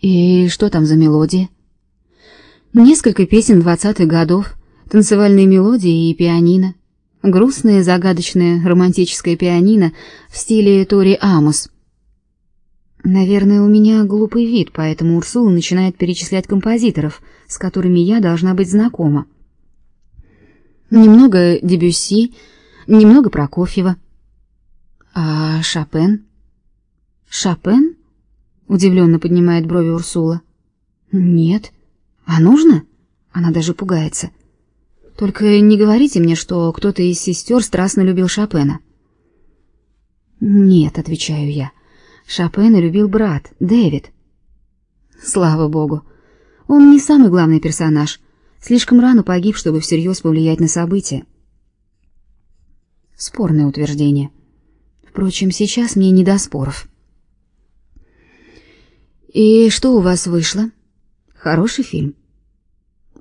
И что там за мелодия? Несколько песен двадцатых годов, танцевальные мелодии и пианино. Грустное, загадочное, романтическое пианино в стиле Тори Амос. Наверное, у меня глупый вид, поэтому Урсула начинает перечислять композиторов, с которыми я должна быть знакома. Немного Дебюсси, немного Прокофьева. А Шопен? Шопен? Удивленно поднимает брови Урсула. Нет. А нужно? Она даже пугается. Только не говорите мне, что кто-то из сестер страстно любил Шопена. Нет, отвечаю я. Шопена любил брат, Дэвид. Слава богу. Он не самый главный персонаж. Слишком рано погиб, чтобы всерьез повлиять на события. Спорное утверждение. Впрочем, сейчас мне не до споров. И что у вас вышло? Хороший фильм.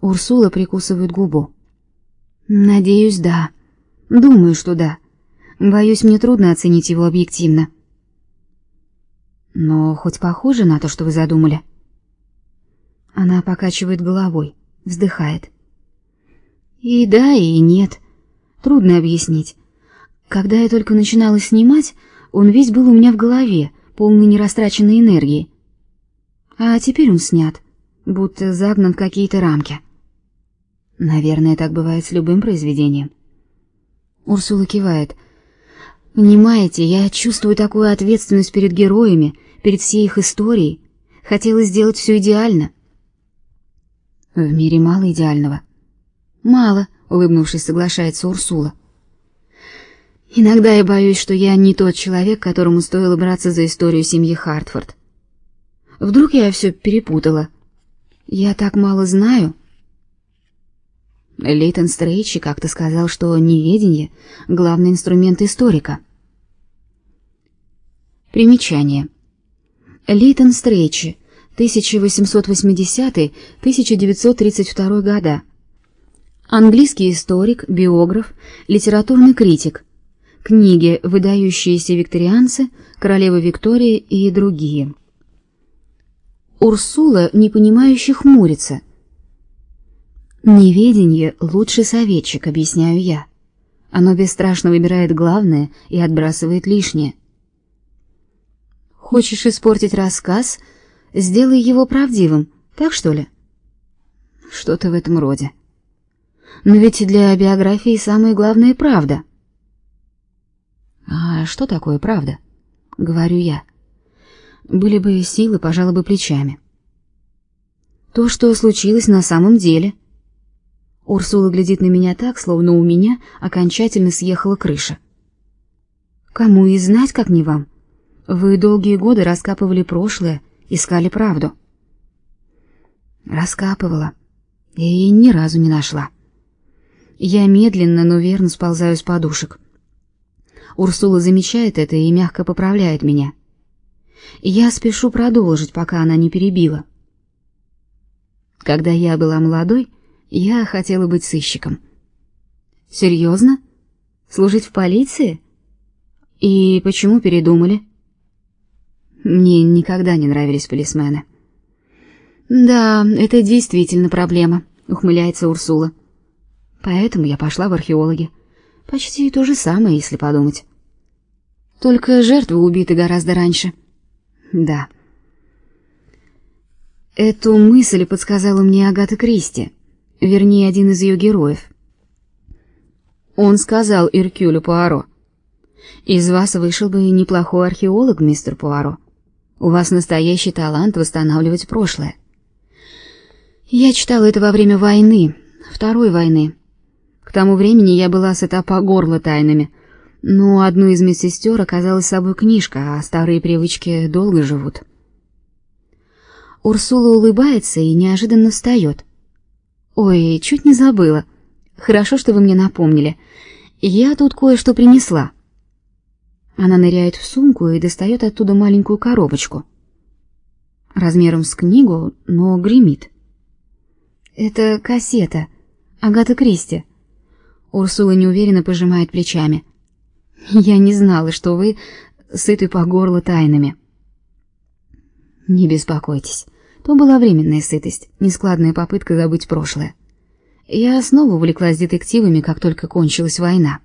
Урсула прикусывает губу. Надеюсь, да. Думаю, что да. Боюсь, мне трудно оценить его объективно. Но хоть похоже на то, что вы задумали. Она покачивает головой, вздыхает. И да, и нет. Трудно объяснить. Когда я только начинала снимать, он весь был у меня в голове, полный нерастраченной энергии а теперь он снят, будто загнан в какие-то рамки. Наверное, так бывает с любым произведением. Урсула кивает. Понимаете, я чувствую такую ответственность перед героями, перед всей их историей. Хотела сделать все идеально. В мире мало идеального. Мало, улыбнувшись, соглашается Урсула. Иногда я боюсь, что я не тот человек, которому стоило браться за историю семьи Хартфорд. Вдруг я все перепутала. Я так мало знаю. Лейтон Стрейчи как-то сказал, что неведение — главный инструмент историка. Примечание. Лейтон Стрейчи, 1880-1932 года. Английский историк, биограф, литературный критик. Книги «Выдающиеся викторианцы», «Королева Виктория» и другие. Урсула, непонимающе хмурится. Неведение лучший советчик, объясняю я. Оно бесстрашно выбирает главное и отбрасывает лишнее. Хочешь испортить рассказ, сделай его правдивым, так что ли? Что-то в этом роде. Но ведь для биографии самое главное правда. А что такое правда? говорю я. Были бы силы, пожалуй бы плечами. То, что случилось на самом деле. Урсула глядит на меня так, словно у меня окончательно съехала крыша. Кому и знать, как не вам. Вы долгие годы раскапывали прошлое, искали правду. Раскапывала и ни разу не нашла. Я медленно, но верно сползаю с подушек. Урсула замечает это и мягко поправляет меня. Я спешу продолжить, пока она не перебила. Когда я была молодой, я хотела быть сыщиком. Серьезно? Служить в полиции? И почему передумали? Мне никогда не нравились полисмены. Да, это действительно проблема, ухмыляется Урсула. Поэтому я пошла в археологи. Почти то же самое, если подумать. Только жертвы убиты гораздо раньше. Да. Эту мысль подсказала мне Агата Кристи, вернее, один из ее героев. Он сказал Иркюлю Пуаро: "Из вас вышел бы неплохой археолог, мистер Пуаро. У вас настоящий талант восстанавливать прошлое". Я читала это во время войны, второй войны. К тому времени я была сыта по горло тайнами но одну из медсестер оказалась с собой книжка, а старые привычки долго живут. Урсула улыбается и неожиданно встает. Ой, чуть не забыла. Хорошо, что вы мне напомнили. Я тут кое-что принесла. Она ныряет в сумку и достает оттуда маленькую коробочку. Размером с книгу, но гремит. Это кассета. Агата Кристи. Урсула неуверенно пожимает плечами. Я не знала, что вы сыты по горло тайнами. Не беспокойтесь, То была временная сытость, нескладная попытка забыть прошлое. Я снова увлеклась детективами, как только кончилась война.